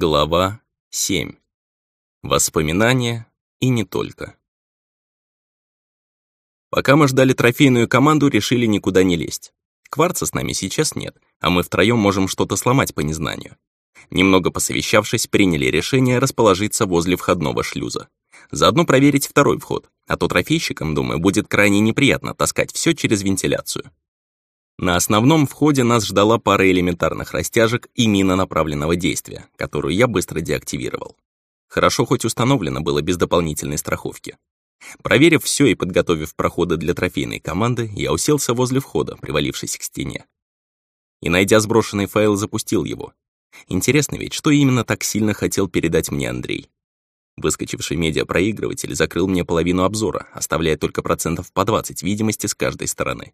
Глава 7. Воспоминания и не только. Пока мы ждали трофейную команду, решили никуда не лезть. Кварца с нами сейчас нет, а мы втроем можем что-то сломать по незнанию. Немного посовещавшись, приняли решение расположиться возле входного шлюза. Заодно проверить второй вход, а то трофейщикам, думаю, будет крайне неприятно таскать все через вентиляцию. На основном входе нас ждала пара элементарных растяжек и мина направленного действия, которую я быстро деактивировал. Хорошо хоть установлено было без дополнительной страховки. Проверив все и подготовив проходы для трофейной команды, я уселся возле входа, привалившись к стене. И, найдя сброшенный файл, запустил его. Интересно ведь, что именно так сильно хотел передать мне Андрей. Выскочивший медиапроигрыватель закрыл мне половину обзора, оставляя только процентов по 20 видимости с каждой стороны.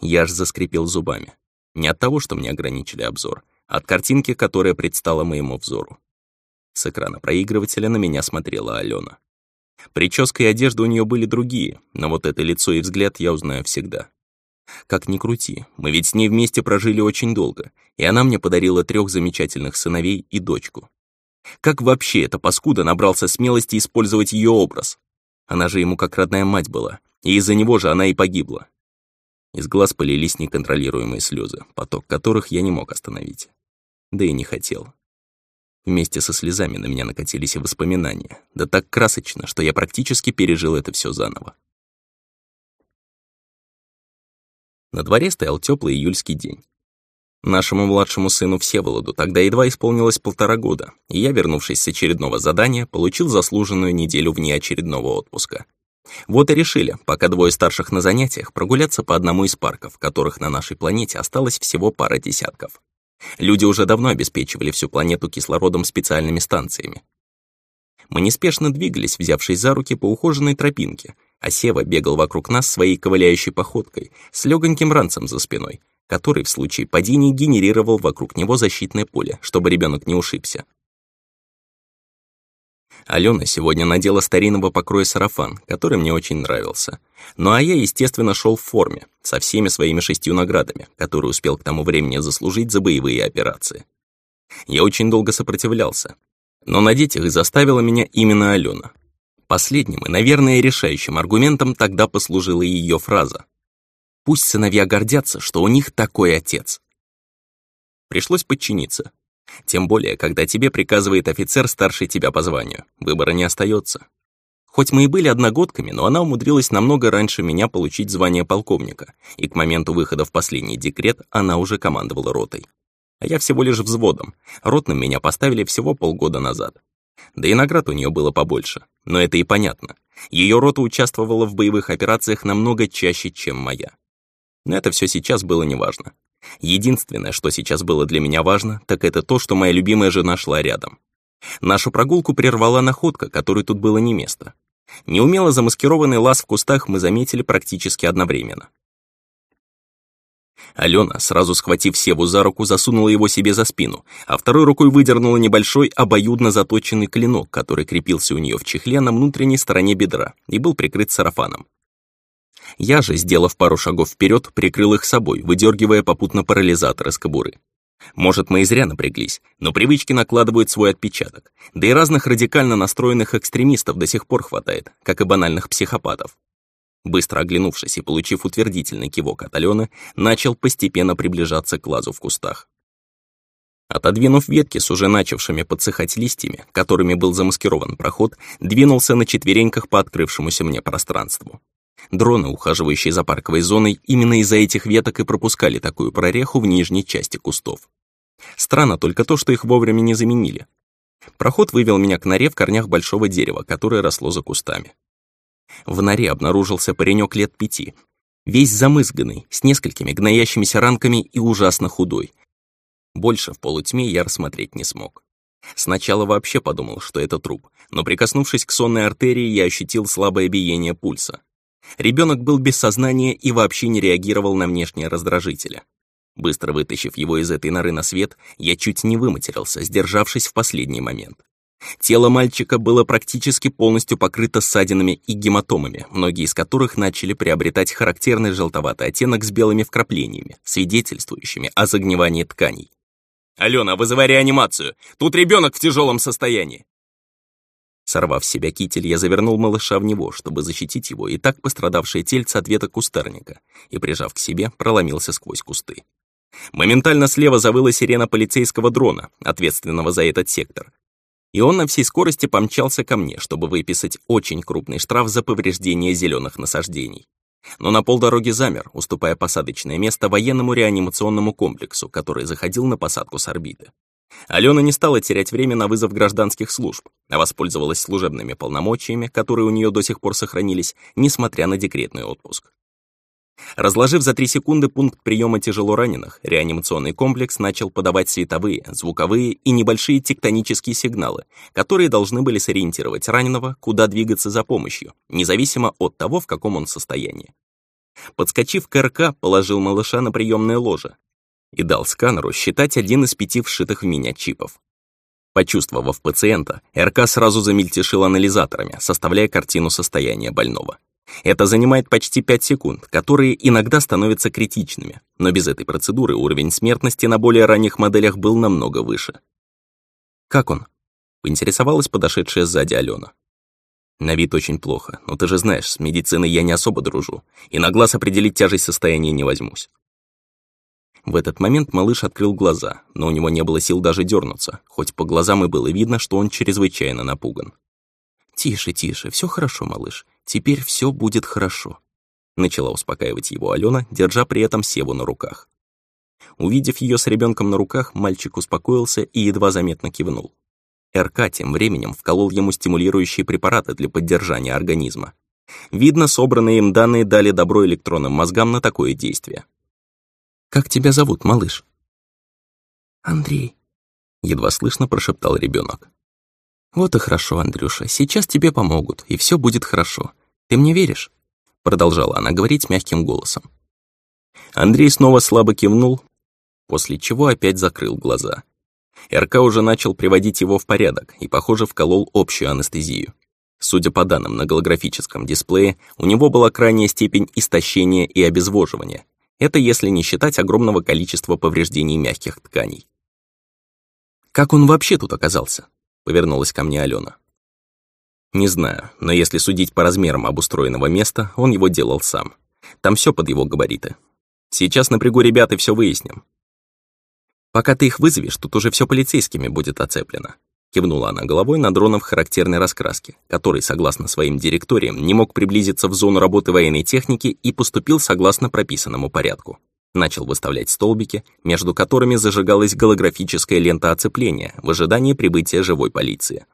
Я аж заскрипел зубами. Не от того, что мне ограничили обзор, а от картинки, которая предстала моему взору. С экрана проигрывателя на меня смотрела Алена. Прическа и одежда у нее были другие, но вот это лицо и взгляд я узнаю всегда. Как ни крути, мы ведь с ней вместе прожили очень долго, и она мне подарила трех замечательных сыновей и дочку. Как вообще эта паскуда набрался смелости использовать ее образ? Она же ему как родная мать была, и из-за него же она и погибла. Из глаз полились неконтролируемые слезы, поток которых я не мог остановить. Да и не хотел. Вместе со слезами на меня накатились и воспоминания, да так красочно, что я практически пережил это все заново. На дворе стоял теплый июльский день. Нашему младшему сыну Всеволоду тогда едва исполнилось полтора года, и я, вернувшись с очередного задания, получил заслуженную неделю вне очередного отпуска. Вот и решили, пока двое старших на занятиях, прогуляться по одному из парков, которых на нашей планете осталось всего пара десятков. Люди уже давно обеспечивали всю планету кислородом специальными станциями. Мы неспешно двигались, взявшись за руки по ухоженной тропинке, а Сева бегал вокруг нас своей ковыляющей походкой с легоньким ранцем за спиной, который в случае падения генерировал вокруг него защитное поле, чтобы ребенок не ушибся. Алена сегодня надела старинного покроя сарафан, который мне очень нравился. Ну а я, естественно, шел в форме, со всеми своими шестью наградами, которые успел к тому времени заслужить за боевые операции. Я очень долго сопротивлялся, но надеть их заставила меня именно Алена. Последним и, наверное, решающим аргументом тогда послужила ее фраза. «Пусть сыновья гордятся, что у них такой отец». Пришлось подчиниться, тем более, когда тебе приказывает офицер старше тебя по званию. Выбора не остается. Хоть мы и были одногодками, но она умудрилась намного раньше меня получить звание полковника, и к моменту выхода в последний декрет она уже командовала ротой. А я всего лишь взводом. Ротным меня поставили всего полгода назад. Да и наград у нее было побольше, но это и понятно. Ее рота участвовала в боевых операциях намного чаще, чем моя. Но это все сейчас было неважно. Единственное, что сейчас было для меня важно, так это то, что моя любимая жена шла рядом. Нашу прогулку прервала находка, которой тут было не место. Неумело замаскированный лаз в кустах мы заметили практически одновременно. Алена, сразу схватив Севу за руку, засунула его себе за спину, а второй рукой выдернула небольшой обоюдно заточенный клинок, который крепился у нее в чехле на внутренней стороне бедра и был прикрыт сарафаном. Я же, сделав пару шагов вперед, прикрыл их собой, выдергивая попутно парализатор из кобуры. Может, мы и зря напряглись, но привычки накладывают свой отпечаток. Да и разных радикально настроенных экстремистов до сих пор хватает, как и банальных психопатов. Быстро оглянувшись и получив утвердительный кивок от Алены, начал постепенно приближаться к лазу в кустах. Отодвинув ветки с уже начавшими подсыхать листьями, которыми был замаскирован проход, двинулся на четвереньках по открывшемуся мне пространству. Дроны, ухаживающие за парковой зоной, именно из-за этих веток и пропускали такую прореху в нижней части кустов. Странно только то, что их вовремя не заменили. Проход вывел меня к норе в корнях большого дерева, которое росло за кустами. В норе обнаружился паренек лет пяти, весь замызганный, с несколькими гноящимися ранками и ужасно худой. Больше в полутьме я рассмотреть не смог. Сначала вообще подумал, что это труп, но прикоснувшись к сонной артерии, я ощутил слабое биение пульса. Ребенок был без сознания и вообще не реагировал на внешние раздражители. Быстро вытащив его из этой норы на свет, я чуть не выматерился, сдержавшись в последний момент. Тело мальчика было практически полностью покрыто ссадинами и гематомами, многие из которых начали приобретать характерный желтоватый оттенок с белыми вкраплениями, свидетельствующими о загнивании тканей. «Алена, вызывай реанимацию! Тут ребенок в тяжелом состоянии!» Сорвав с себя китель, я завернул малыша в него, чтобы защитить его и так пострадавшее тельце от веток кустарника, и, прижав к себе, проломился сквозь кусты. Моментально слева завыла сирена полицейского дрона, ответственного за этот сектор. И он на всей скорости помчался ко мне, чтобы выписать очень крупный штраф за повреждение зеленых насаждений. Но на полдороги замер, уступая посадочное место военному реанимационному комплексу, который заходил на посадку с орбиты. Алена не стала терять время на вызов гражданских служб, а воспользовалась служебными полномочиями, которые у нее до сих пор сохранились, несмотря на декретный отпуск. Разложив за три секунды пункт приема тяжелораненых, реанимационный комплекс начал подавать световые, звуковые и небольшие тектонические сигналы, которые должны были сориентировать раненого, куда двигаться за помощью, независимо от того, в каком он состоянии. Подскочив к РК, положил малыша на приемное ложе, и дал сканеру считать один из пяти вшитых в меня чипов. Почувствовав пациента, РК сразу замельтешил анализаторами, составляя картину состояния больного. Это занимает почти 5 секунд, которые иногда становятся критичными, но без этой процедуры уровень смертности на более ранних моделях был намного выше. «Как он?» — поинтересовалась подошедшая сзади Алена. «На вид очень плохо, но ты же знаешь, с медициной я не особо дружу, и на глаз определить тяжесть состояния не возьмусь. В этот момент малыш открыл глаза, но у него не было сил даже дернуться, хоть по глазам и было видно, что он чрезвычайно напуган. «Тише, тише, все хорошо, малыш. Теперь все будет хорошо», — начала успокаивать его Алена, держа при этом Севу на руках. Увидев ее с ребенком на руках, мальчик успокоился и едва заметно кивнул. РК тем временем вколол ему стимулирующие препараты для поддержания организма. Видно, собранные им данные дали добро электронным мозгам на такое действие. Как тебя зовут, малыш?» «Андрей», — едва слышно прошептал ребенок. «Вот и хорошо, Андрюша, сейчас тебе помогут, и все будет хорошо. Ты мне веришь?» Продолжала она говорить мягким голосом. Андрей снова слабо кивнул, после чего опять закрыл глаза. РК уже начал приводить его в порядок и, похоже, вколол общую анестезию. Судя по данным на голографическом дисплее, у него была крайняя степень истощения и обезвоживания, это если не считать огромного количества повреждений мягких тканей. «Как он вообще тут оказался?» — повернулась ко мне Алена. «Не знаю, но если судить по размерам обустроенного места, он его делал сам. Там все под его габариты. Сейчас напрягу ребят и все выясним. Пока ты их вызовешь, тут уже все полицейскими будет оцеплено. Кивнула она головой на дронов характерной раскраски, который, согласно своим директориям, не мог приблизиться в зону работы военной техники и поступил согласно прописанному порядку. Начал выставлять столбики, между которыми зажигалась голографическая лента оцепления в ожидании прибытия живой полиции.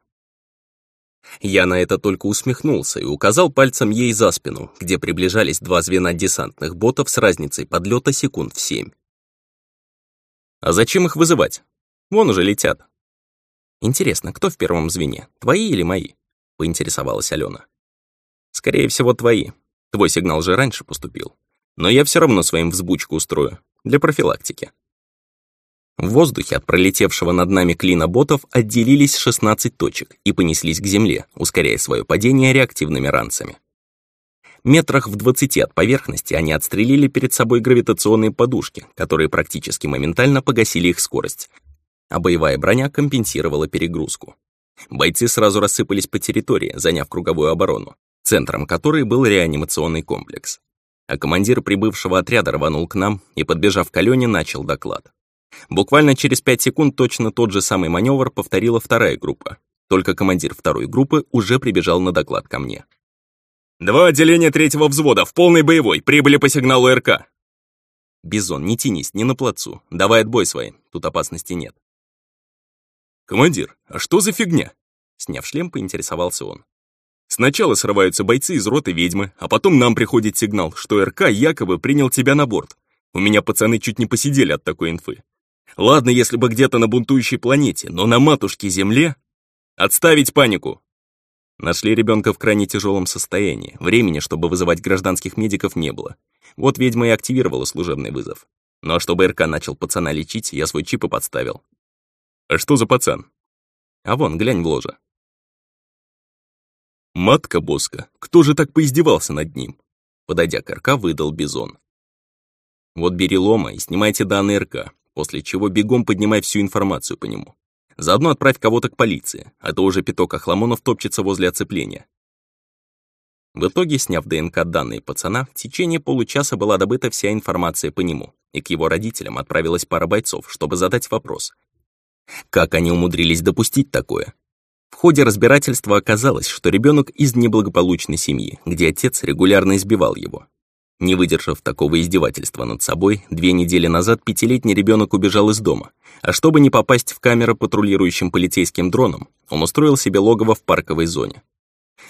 Я на это только усмехнулся и указал пальцем ей за спину, где приближались два звена десантных ботов с разницей подлета секунд в семь. «А зачем их вызывать? Вон уже летят», «Интересно, кто в первом звене, твои или мои?» — поинтересовалась Алена. «Скорее всего, твои. Твой сигнал же раньше поступил. Но я все равно своим взбучку устрою, для профилактики». В воздухе от пролетевшего над нами клина ботов отделились 16 точек и понеслись к земле, ускоряя свое падение реактивными ранцами. Метрах в 20 от поверхности они отстрелили перед собой гравитационные подушки, которые практически моментально погасили их скорость, а боевая броня компенсировала перегрузку. Бойцы сразу рассыпались по территории, заняв круговую оборону, центром которой был реанимационный комплекс. А командир прибывшего отряда рванул к нам и, подбежав к Алене, начал доклад. Буквально через пять секунд точно тот же самый маневр повторила вторая группа. Только командир второй группы уже прибежал на доклад ко мне. «Два отделения третьего взвода в полной боевой, прибыли по сигналу РК». «Бизон, не тянись, не на плацу, давай отбой своим, тут опасности нет». «Командир, а что за фигня?» Сняв шлем, поинтересовался он. «Сначала срываются бойцы из роты ведьмы, а потом нам приходит сигнал, что РК якобы принял тебя на борт. У меня пацаны чуть не посидели от такой инфы. Ладно, если бы где-то на бунтующей планете, но на матушке Земле? Отставить панику!» Нашли ребенка в крайне тяжелом состоянии. Времени, чтобы вызывать гражданских медиков, не было. Вот ведьма и активировала служебный вызов. Ну а чтобы РК начал пацана лечить, я свой чип и подставил. А что за пацан? А вон, глянь в ложе. Матка Боска, кто же так поиздевался над ним? Подойдя к РК, выдал Бизон. Вот бери лома и снимайте данные РК. после чего бегом поднимай всю информацию по нему. Заодно отправь кого-то к полиции, а то уже пяток охламонов топчется возле оцепления. В итоге, сняв ДНК-данные пацана, в течение получаса была добыта вся информация по нему, и к его родителям отправилась пара бойцов, чтобы задать вопрос. Как они умудрились допустить такое? В ходе разбирательства оказалось, что ребенок из неблагополучной семьи, где отец регулярно избивал его. Не выдержав такого издевательства над собой, две недели назад пятилетний ребенок убежал из дома, а чтобы не попасть в камеру патрулирующим полицейским дроном, он устроил себе логово в парковой зоне.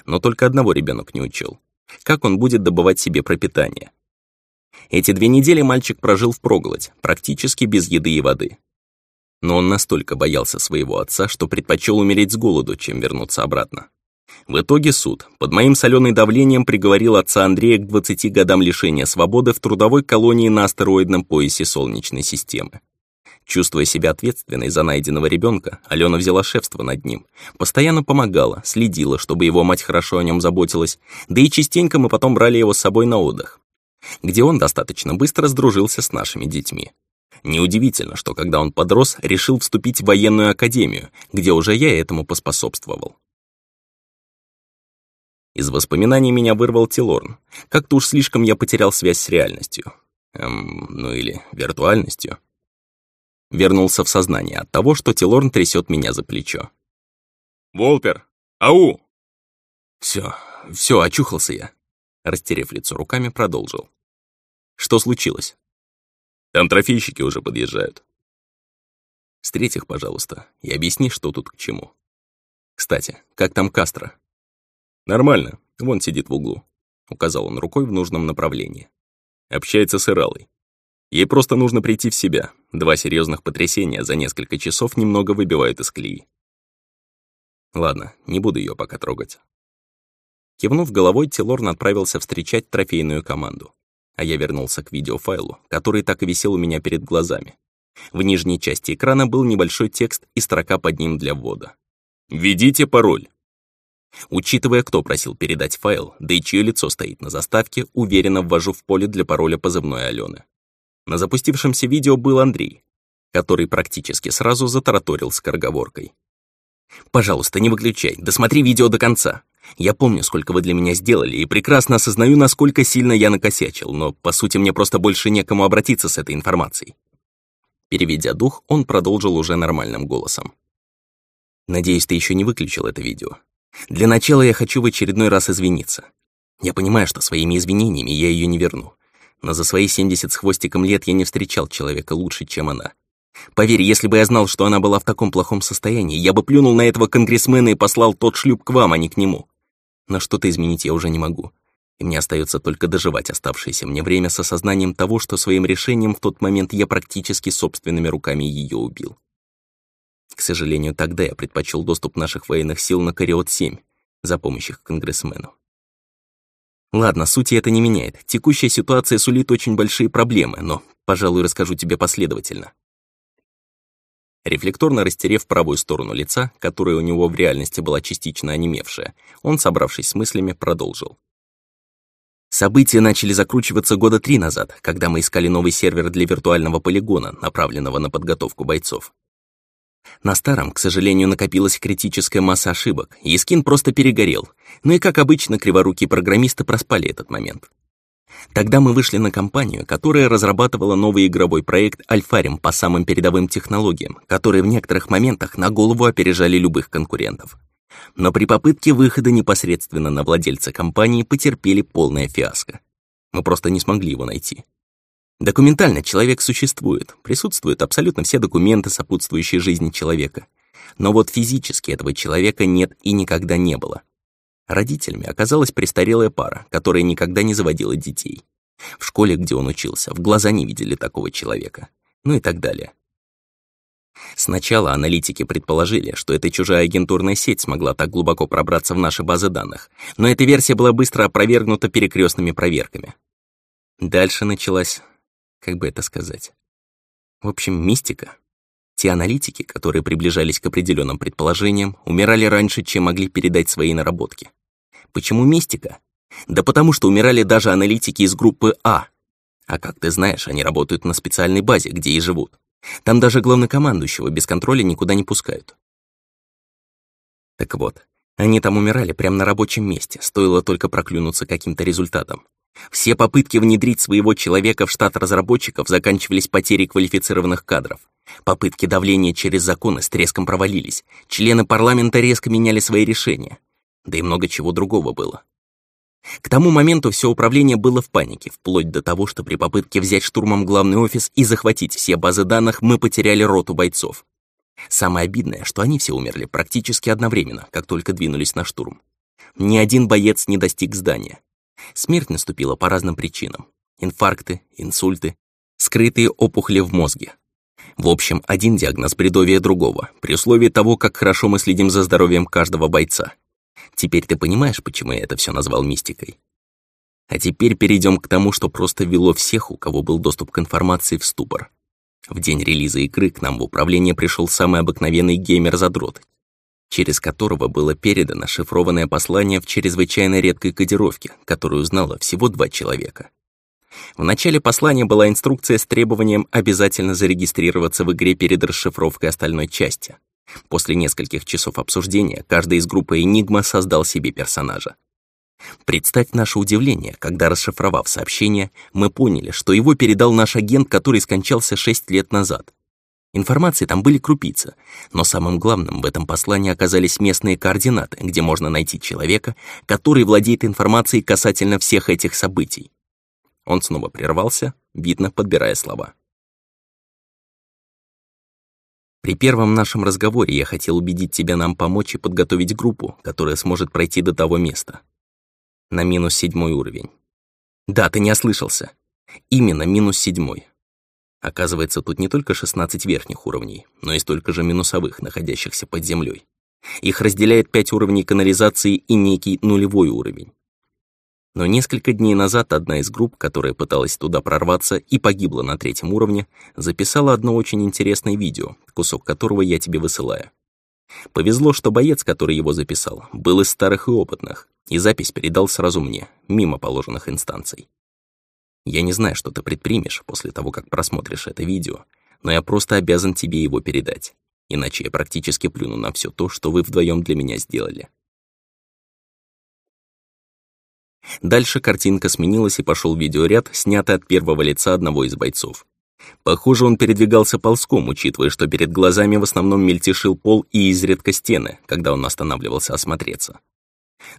Но только одного ребенок не учил. Как он будет добывать себе пропитание? Эти две недели мальчик прожил в проголодь, практически без еды и воды. Но он настолько боялся своего отца, что предпочел умереть с голоду, чем вернуться обратно. В итоге суд под моим соленым давлением приговорил отца Андрея к 20 годам лишения свободы в трудовой колонии на астероидном поясе Солнечной системы. Чувствуя себя ответственной за найденного ребенка, Алена взяла шефство над ним. Постоянно помогала, следила, чтобы его мать хорошо о нем заботилась, да и частенько мы потом брали его с собой на отдых, где он достаточно быстро сдружился с нашими детьми. Неудивительно, что когда он подрос, решил вступить в военную академию, где уже я этому поспособствовал. Из воспоминаний меня вырвал Тилорн. Как-то уж слишком я потерял связь с реальностью. Эм, ну или виртуальностью. Вернулся в сознание от того, что Тилорн трясет меня за плечо. «Волпер! Ау!» Все, все, очухался я. Растерев лицо руками, продолжил. Что случилось? Там трофейщики уже подъезжают. Встреть их, пожалуйста, и объясни, что тут к чему. Кстати, как там Кастро? Нормально, вон сидит в углу. Указал он рукой в нужном направлении. Общается с Иралой. Ей просто нужно прийти в себя. Два серьезных потрясения за несколько часов немного выбивают из колеи. Ладно, не буду ее пока трогать. Кивнув головой, Тилорн отправился встречать трофейную команду. А я вернулся к видеофайлу, который так и висел у меня перед глазами. В нижней части экрана был небольшой текст и строка под ним для ввода. «Введите пароль». Учитывая, кто просил передать файл, да и чье лицо стоит на заставке, уверенно ввожу в поле для пароля позывной Алены. На запустившемся видео был Андрей, который практически сразу затараторил скороговоркой. «Пожалуйста, не выключай, досмотри видео до конца. Я помню, сколько вы для меня сделали, и прекрасно осознаю, насколько сильно я накосячил, но, по сути, мне просто больше некому обратиться с этой информацией». Переведя дух, он продолжил уже нормальным голосом. «Надеюсь, ты еще не выключил это видео. Для начала я хочу в очередной раз извиниться. Я понимаю, что своими извинениями я ее не верну. Но за свои 70 с хвостиком лет я не встречал человека лучше, чем она. Поверь, если бы я знал, что она была в таком плохом состоянии, я бы плюнул на этого конгрессмена и послал тот шлюп к вам, а не к нему. Но что-то изменить я уже не могу. И мне остается только доживать оставшееся мне время с осознанием того, что своим решением в тот момент я практически собственными руками ее убил. К сожалению, тогда я предпочел доступ наших военных сил на Кариот-7 за помощью к конгрессмену. Ладно, сути это не меняет. Текущая ситуация сулит очень большие проблемы, но, пожалуй, расскажу тебе последовательно. Рефлекторно растерев правую сторону лица, которая у него в реальности была частично онемевшая, он, собравшись с мыслями, продолжил. События начали закручиваться года три назад, когда мы искали новый сервер для виртуального полигона, направленного на подготовку бойцов. На старом, к сожалению, накопилась критическая масса ошибок, и скин просто перегорел. Ну и, как обычно, криворукие программисты проспали этот момент. Тогда мы вышли на компанию, которая разрабатывала новый игровой проект Альфарим по самым передовым технологиям, которые в некоторых моментах на голову опережали любых конкурентов. Но при попытке выхода непосредственно на владельца компании потерпели полное фиаско. Мы просто не смогли его найти. Документально человек существует, присутствуют абсолютно все документы, сопутствующие жизни человека. Но вот физически этого человека нет и никогда не было. Родителями оказалась престарелая пара, которая никогда не заводила детей. В школе, где он учился, в глаза не видели такого человека. Ну и так далее. Сначала аналитики предположили, что эта чужая агентурная сеть смогла так глубоко пробраться в наши базы данных, но эта версия была быстро опровергнута перекрестными проверками. Дальше началась как бы это сказать? В общем, мистика. Те аналитики, которые приближались к определенным предположениям, умирали раньше, чем могли передать свои наработки. Почему мистика? Да потому что умирали даже аналитики из группы А. А как ты знаешь, они работают на специальной базе, где и живут. Там даже главнокомандующего без контроля никуда не пускают. Так вот, они там умирали прямо на рабочем месте, стоило только проклюнуться каким-то результатом. Все попытки внедрить своего человека в штат разработчиков заканчивались потерей квалифицированных кадров. Попытки давления через законы с треском провалились. Члены парламента резко меняли свои решения. Да и много чего другого было. К тому моменту все управление было в панике, вплоть до того, что при попытке взять штурмом главный офис и захватить все базы данных мы потеряли роту бойцов. Самое обидное, что они все умерли практически одновременно, как только двинулись на штурм. Ни один боец не достиг здания. Смерть наступила по разным причинам. Инфаркты, инсульты, скрытые опухоли в мозге. В общем, один диагноз бредовее другого, при условии того, как хорошо мы следим за здоровьем каждого бойца. Теперь ты понимаешь, почему я это все назвал мистикой? А теперь перейдем к тому, что просто вело всех, у кого был доступ к информации, в ступор. В день релиза игры к нам в управление пришел самый обыкновенный геймер-задрот, через которого было передано шифрованное послание в чрезвычайно редкой кодировке, которую знало всего два человека. В начале послания была инструкция с требованием обязательно зарегистрироваться в игре перед расшифровкой остальной части. После нескольких часов обсуждения каждый из группы Enigma создал себе персонажа. Представь наше удивление, когда, расшифровав сообщение, мы поняли, что его передал наш агент, который скончался шесть лет назад. Информации там были крупицы, но самым главным в этом послании оказались местные координаты, где можно найти человека, который владеет информацией касательно всех этих событий. Он снова прервался, видно, подбирая слова. При первом нашем разговоре я хотел убедить тебя нам помочь и подготовить группу, которая сможет пройти до того места. На минус седьмой уровень. Да, ты не ослышался. Именно минус седьмой. Оказывается, тут не только 16 верхних уровней, но и столько же минусовых, находящихся под землей. Их разделяет 5 уровней канализации и некий нулевой уровень. Но несколько дней назад одна из групп, которая пыталась туда прорваться и погибла на третьем уровне, записала одно очень интересное видео, кусок которого я тебе высылаю. Повезло, что боец, который его записал, был из старых и опытных, и запись передал сразу мне, мимо положенных инстанций. Я не знаю, что ты предпримешь после того, как просмотришь это видео, но я просто обязан тебе его передать, иначе я практически плюну на все то, что вы вдвоем для меня сделали. Дальше картинка сменилась и пошел видеоряд, снятый от первого лица одного из бойцов. Похоже, он передвигался ползком, учитывая, что перед глазами в основном мельтешил пол и изредка стены, когда он останавливался осмотреться.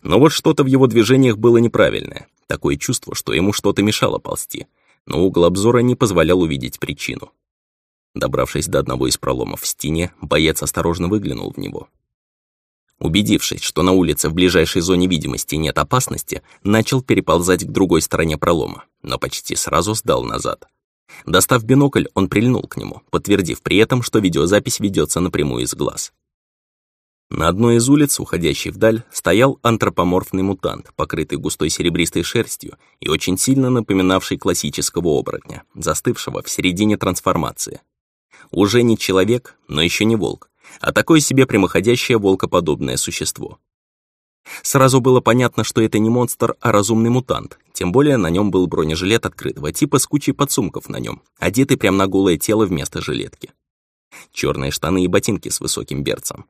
Но вот что-то в его движениях было неправильное. Такое чувство, что ему что-то мешало ползти, но угол обзора не позволял увидеть причину. Добравшись до одного из проломов в стене, боец осторожно выглянул в него. Убедившись, что на улице в ближайшей зоне видимости нет опасности, начал переползать к другой стороне пролома, но почти сразу сдал назад. Достав бинокль, он прильнул к нему, подтвердив при этом, что видеозапись ведется напрямую из глаз. На одной из улиц, уходящей вдаль, стоял антропоморфный мутант, покрытый густой серебристой шерстью и очень сильно напоминавший классического оборотня, застывшего в середине трансформации. Уже не человек, но еще не волк, а такое себе прямоходящее волкоподобное существо. Сразу было понятно, что это не монстр, а разумный мутант, тем более на нем был бронежилет открытого типа с кучей подсумков на нем, одетый прямо на голое тело вместо жилетки. Черные штаны и ботинки с высоким берцем.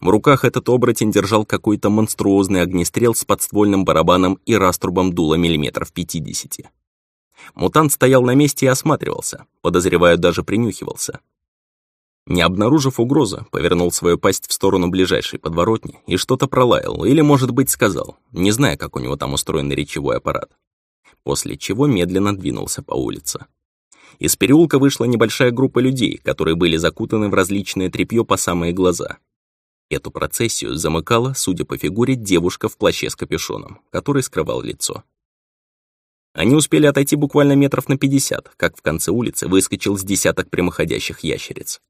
В руках этот оборотень держал какой-то монструозный огнестрел с подствольным барабаном и раструбом дула миллиметров 50. Мутант стоял на месте и осматривался, подозреваю, даже принюхивался. Не обнаружив угрозы, повернул свою пасть в сторону ближайшей подворотни и что-то пролаял, или, может быть, сказал, не зная, как у него там устроен речевой аппарат. После чего медленно двинулся по улице. Из переулка вышла небольшая группа людей, которые были закутаны в различное тряпье по самые глаза. Эту процессию замыкала, судя по фигуре, девушка в плаще с капюшоном, который скрывал лицо. Они успели отойти буквально метров на пятьдесят, как в конце улицы выскочил с десяток прямоходящих ящериц.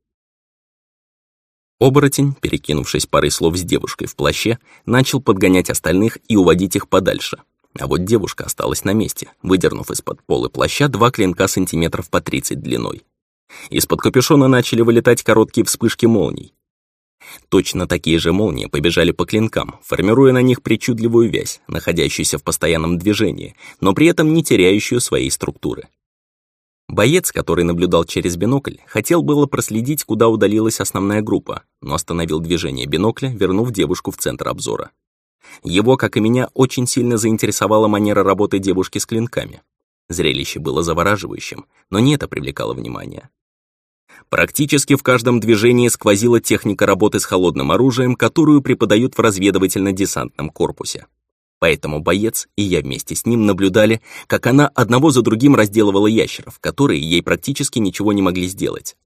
Оборотень, перекинувшись парой слов с девушкой в плаще, начал подгонять остальных и уводить их подальше. А вот девушка осталась на месте, выдернув из-под полы плаща два клинка сантиметров по 30 длиной. Из-под капюшона начали вылетать короткие вспышки молний. Точно такие же молнии побежали по клинкам, формируя на них причудливую вязь, находящуюся в постоянном движении, но при этом не теряющую своей структуры. Боец, который наблюдал через бинокль, хотел было проследить, куда удалилась основная группа, но остановил движение бинокля, вернув девушку в центр обзора. Его, как и меня, очень сильно заинтересовала манера работы девушки с клинками. Зрелище было завораживающим, но не это привлекало внимание. Практически в каждом движении сквозила техника работы с холодным оружием, которую преподают в разведывательно-десантном корпусе. Поэтому боец и я вместе с ним наблюдали, как она одного за другим разделывала ящеров, которые ей практически ничего не могли сделать.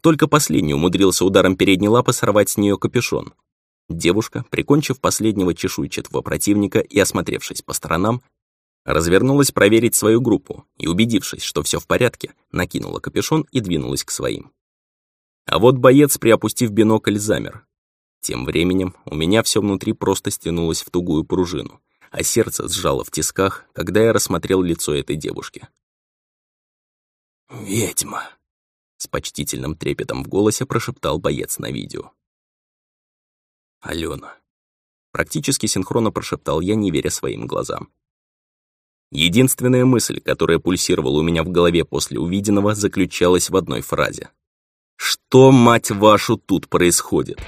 Только последний умудрился ударом передней лапы сорвать с нее капюшон. Девушка, прикончив последнего чешуйчатого противника и осмотревшись по сторонам, развернулась проверить свою группу и, убедившись, что все в порядке, накинула капюшон и двинулась к своим. А вот боец, приопустив бинокль, замер. Тем временем у меня все внутри просто стянулось в тугую пружину а сердце сжало в тисках, когда я рассмотрел лицо этой девушки. «Ведьма», — с почтительным трепетом в голосе прошептал боец на видео. «Алена». Практически синхронно прошептал я, не веря своим глазам. Единственная мысль, которая пульсировала у меня в голове после увиденного, заключалась в одной фразе. «Что, мать вашу, тут происходит?»